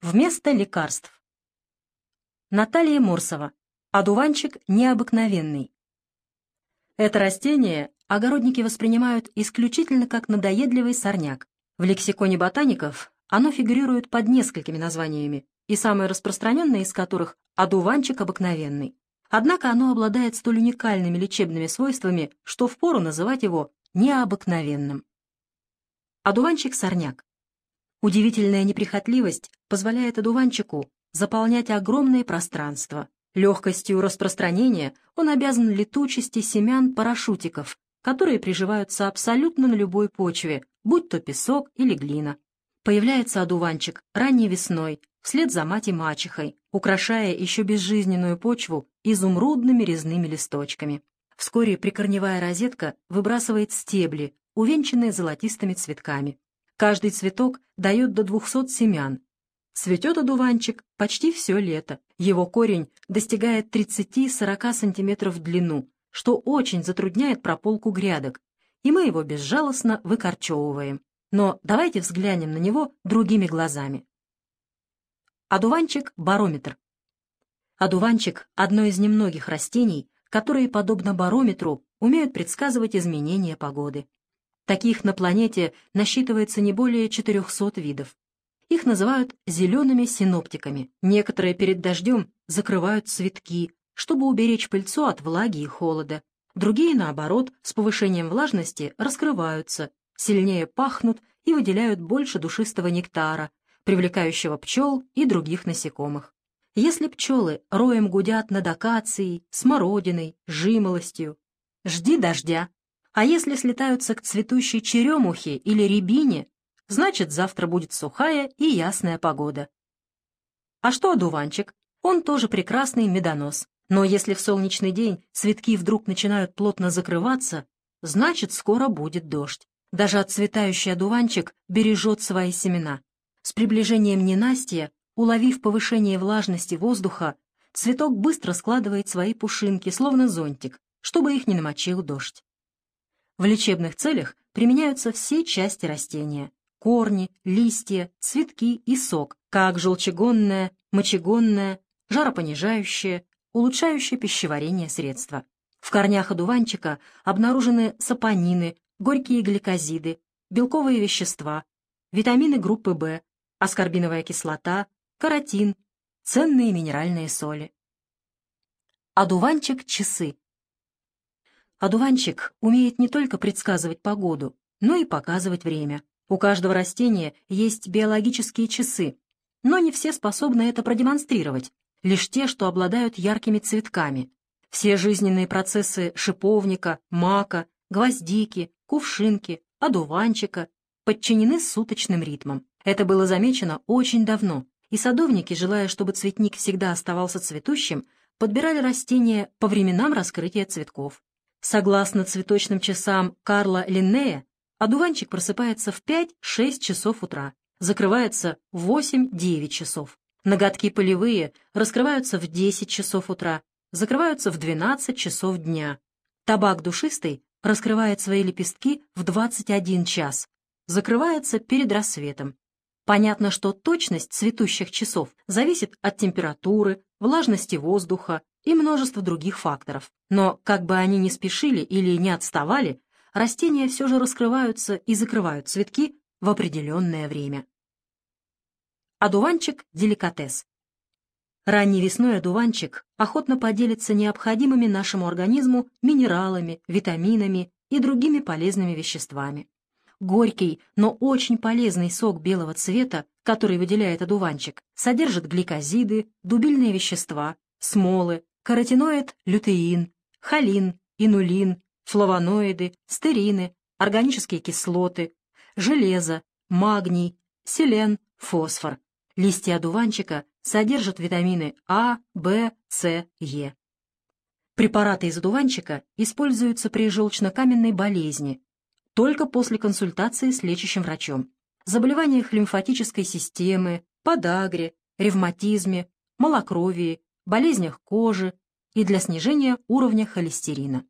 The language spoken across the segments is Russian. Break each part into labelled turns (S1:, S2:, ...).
S1: Вместо лекарств. Наталья Морсова. Одуванчик необыкновенный. Это растение огородники воспринимают исключительно как надоедливый сорняк. В лексиконе ботаников оно фигурирует под несколькими названиями, и самое распространенное из которых – одуванчик обыкновенный. Однако оно обладает столь уникальными лечебными свойствами, что впору называть его необыкновенным. Одуванчик-сорняк. Удивительная неприхотливость позволяет одуванчику заполнять огромные пространства. Легкостью распространения он обязан летучести семян парашютиков, которые приживаются абсолютно на любой почве, будь то песок или глина. Появляется одуванчик ранней весной, вслед за мать и мачехой, украшая еще безжизненную почву изумрудными резными листочками. Вскоре прикорневая розетка выбрасывает стебли, увенчанные золотистыми цветками. Каждый цветок дает до 200 семян. Цветет одуванчик почти все лето. Его корень достигает 30-40 см в длину, что очень затрудняет прополку грядок, и мы его безжалостно выкорчевываем. Но давайте взглянем на него другими глазами. Одуванчик-барометр. Одуванчик – одно из немногих растений, которые, подобно барометру, умеют предсказывать изменения погоды. Таких на планете насчитывается не более 400 видов. Их называют зелеными синоптиками. Некоторые перед дождем закрывают цветки, чтобы уберечь пыльцу от влаги и холода. Другие, наоборот, с повышением влажности раскрываются, сильнее пахнут и выделяют больше душистого нектара, привлекающего пчел и других насекомых. Если пчелы роем гудят над акацией, смородиной, жимолостью, жди дождя, а если слетаются к цветущей черемухе или рябине, значит, завтра будет сухая и ясная погода. А что одуванчик? Он тоже прекрасный медонос. Но если в солнечный день цветки вдруг начинают плотно закрываться, значит, скоро будет дождь. Даже отцветающий одуванчик бережет свои семена. С приближением ненастья, уловив повышение влажности воздуха, цветок быстро складывает свои пушинки, словно зонтик, чтобы их не намочил дождь. В лечебных целях применяются все части растения – корни, листья, цветки и сок, как желчегонное, мочегонное, жаропонижающее, улучшающее пищеварение средства. В корнях одуванчика обнаружены сапонины, горькие гликозиды, белковые вещества, витамины группы В, аскорбиновая кислота, каротин, ценные минеральные соли. Одуванчик-часы Одуванчик умеет не только предсказывать погоду, но и показывать время. У каждого растения есть биологические часы, но не все способны это продемонстрировать, лишь те, что обладают яркими цветками. Все жизненные процессы шиповника, мака, гвоздики, кувшинки, одуванчика подчинены суточным ритмам. Это было замечено очень давно, и садовники, желая, чтобы цветник всегда оставался цветущим, подбирали растения по временам раскрытия цветков. Согласно цветочным часам Карла Линнея, одуванчик просыпается в 5-6 часов утра, закрывается в 8-9 часов. Ноготки полевые раскрываются в 10 часов утра, закрываются в 12 часов дня. Табак душистый раскрывает свои лепестки в 21 час, закрывается перед рассветом. Понятно, что точность цветущих часов зависит от температуры, влажности воздуха, и множество других факторов. Но как бы они ни спешили или не отставали, растения все же раскрываются и закрывают цветки в определенное время. Одуванчик – деликатес. Ранней весной одуванчик охотно поделится необходимыми нашему организму минералами, витаминами и другими полезными веществами. Горький, но очень полезный сок белого цвета, который выделяет одуванчик, содержит гликозиды, дубильные вещества, смолы, каротиноид лютеин, холин, инулин, флавоноиды, стерины, органические кислоты, железо, магний, селен, фосфор. Листья одуванчика содержат витамины А, В, С, Е. Препараты из одуванчика используются при желчнокаменной болезни, только после консультации с лечащим врачом, заболеваниях лимфатической системы, подагре, ревматизме, малокровии, болезнях кожи и для снижения уровня холестерина.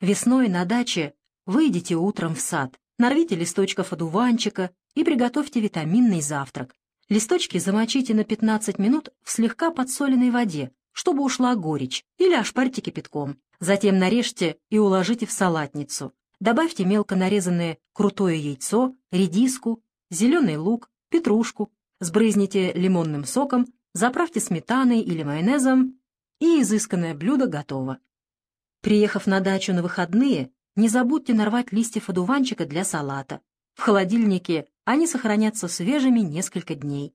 S1: Весной на даче выйдите утром в сад, нарвите листочков одуванчика и приготовьте витаминный завтрак. Листочки замочите на 15 минут в слегка подсоленной воде, чтобы ушла горечь, или ошпарьте кипятком. Затем нарежьте и уложите в салатницу. Добавьте мелко нарезанное крутое яйцо, редиску, зеленый лук, петрушку, сбрызните лимонным соком, заправьте сметаной или майонезом, и изысканное блюдо готово. Приехав на дачу на выходные, не забудьте нарвать листьев одуванчика для салата. В холодильнике они сохранятся свежими несколько дней.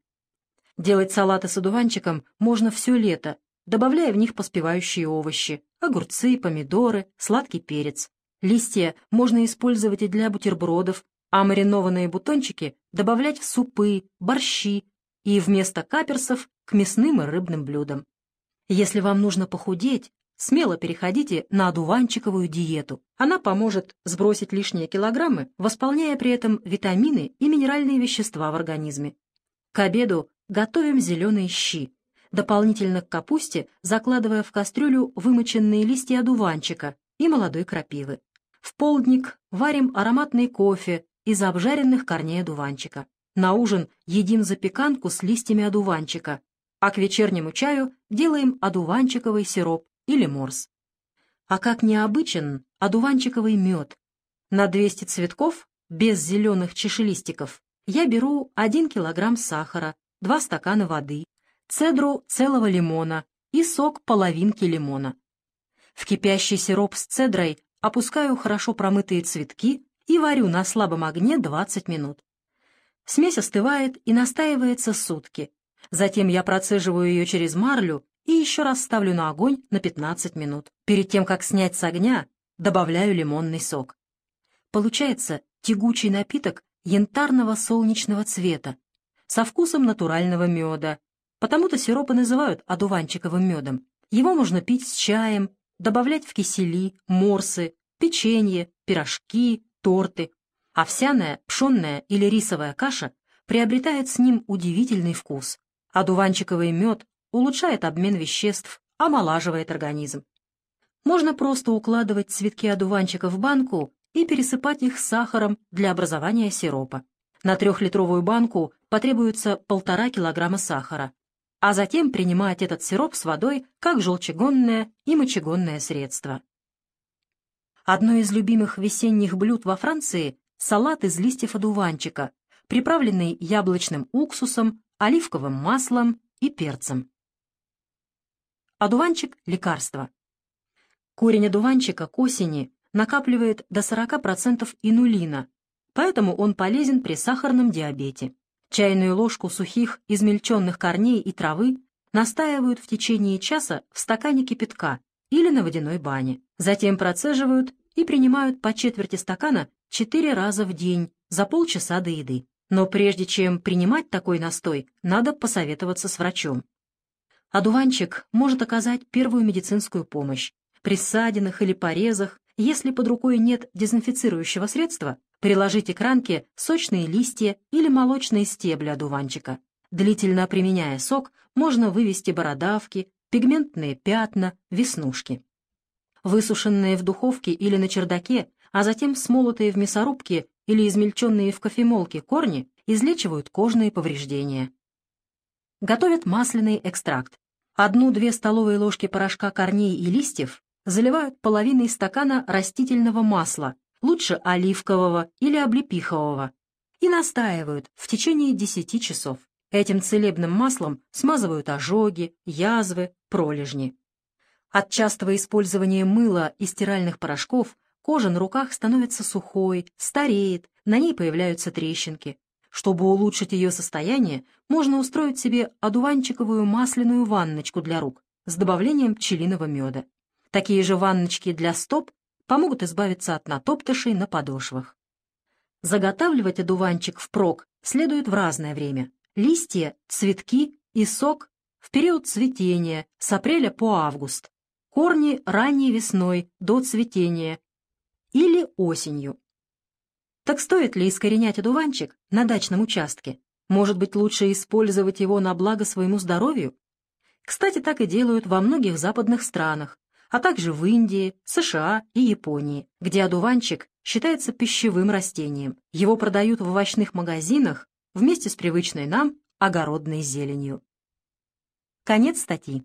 S1: Делать салаты с одуванчиком можно все лето, добавляя в них поспевающие овощи, огурцы, помидоры, сладкий перец. Листья можно использовать и для бутербродов, а маринованные бутончики добавлять в супы, борщи и вместо каперсов к мясным и рыбным блюдам. Если вам нужно похудеть, смело переходите на одуванчиковую диету. Она поможет сбросить лишние килограммы, восполняя при этом витамины и минеральные вещества в организме. К обеду готовим зеленые щи. Дополнительно к капусте закладывая в кастрюлю вымоченные листья одуванчика и молодой крапивы. В полдник варим ароматный кофе из обжаренных корней одуванчика. На ужин едим запеканку с листьями одуванчика, а к вечернему чаю делаем одуванчиковый сироп или морс. А как необычен одуванчиковый мед. На 200 цветков, без зеленых чешелистиков, я беру 1 килограмм сахара, 2 стакана воды, цедру целого лимона и сок половинки лимона. В кипящий сироп с цедрой опускаю хорошо промытые цветки и варю на слабом огне 20 минут. Смесь остывает и настаивается сутки. Затем я процеживаю ее через марлю и еще раз ставлю на огонь на 15 минут. Перед тем, как снять с огня, добавляю лимонный сок. Получается тягучий напиток янтарного солнечного цвета со вкусом натурального меда. Потому-то сиропы называют одуванчиковым медом. Его можно пить с чаем, добавлять в кисели, морсы, печенье, пирожки, торты. Овсяная, пшенная или рисовая каша приобретает с ним удивительный вкус. Одуванчиковый мед улучшает обмен веществ, омолаживает организм. Можно просто укладывать цветки одуванчика в банку и пересыпать их сахаром для образования сиропа. На трехлитровую банку потребуется полтора килограмма сахара, а затем принимать этот сироп с водой как желчегонное и мочегонное средство. Одно из любимых весенних блюд во Франции – салат из листьев одуванчика, приправленный яблочным уксусом, оливковым маслом и перцем. Одуванчик – лекарство. Корень одуванчика к осени накапливает до 40% инулина, поэтому он полезен при сахарном диабете. Чайную ложку сухих измельченных корней и травы настаивают в течение часа в стакане кипятка или на водяной бане. Затем процеживают и принимают по четверти стакана 4 раза в день за полчаса до еды. Но прежде чем принимать такой настой, надо посоветоваться с врачом. Одуванчик может оказать первую медицинскую помощь. При ссадинах или порезах, если под рукой нет дезинфицирующего средства, приложите к ранке сочные листья или молочные стебли одуванчика. Длительно применяя сок, можно вывести бородавки, пигментные пятна, веснушки. Высушенные в духовке или на чердаке, а затем смолотые в мясорубке или измельченные в кофемолке корни излечивают кожные повреждения. Готовят масляный экстракт. Одну-две столовые ложки порошка корней и листьев заливают половиной стакана растительного масла, лучше оливкового или облепихового, и настаивают в течение 10 часов. Этим целебным маслом смазывают ожоги, язвы, пролежни. От частого использования мыла и стиральных порошков кожа на руках становится сухой, стареет, на ней появляются трещинки. Чтобы улучшить ее состояние, можно устроить себе одуванчиковую масляную ванночку для рук с добавлением пчелиного меда. Такие же ванночки для стоп помогут избавиться от натоптышей на подошвах. Заготавливать одуванчик впрок следует в разное время. Листья, цветки и сок в период цветения с апреля по август. Корни ранней весной до цветения или осенью. Так стоит ли искоренять одуванчик на дачном участке? Может быть, лучше использовать его на благо своему здоровью? Кстати, так и делают во многих западных странах, а также в Индии, США и Японии, где одуванчик считается пищевым растением. Его продают в овощных магазинах вместе с привычной нам огородной зеленью. Конец статьи.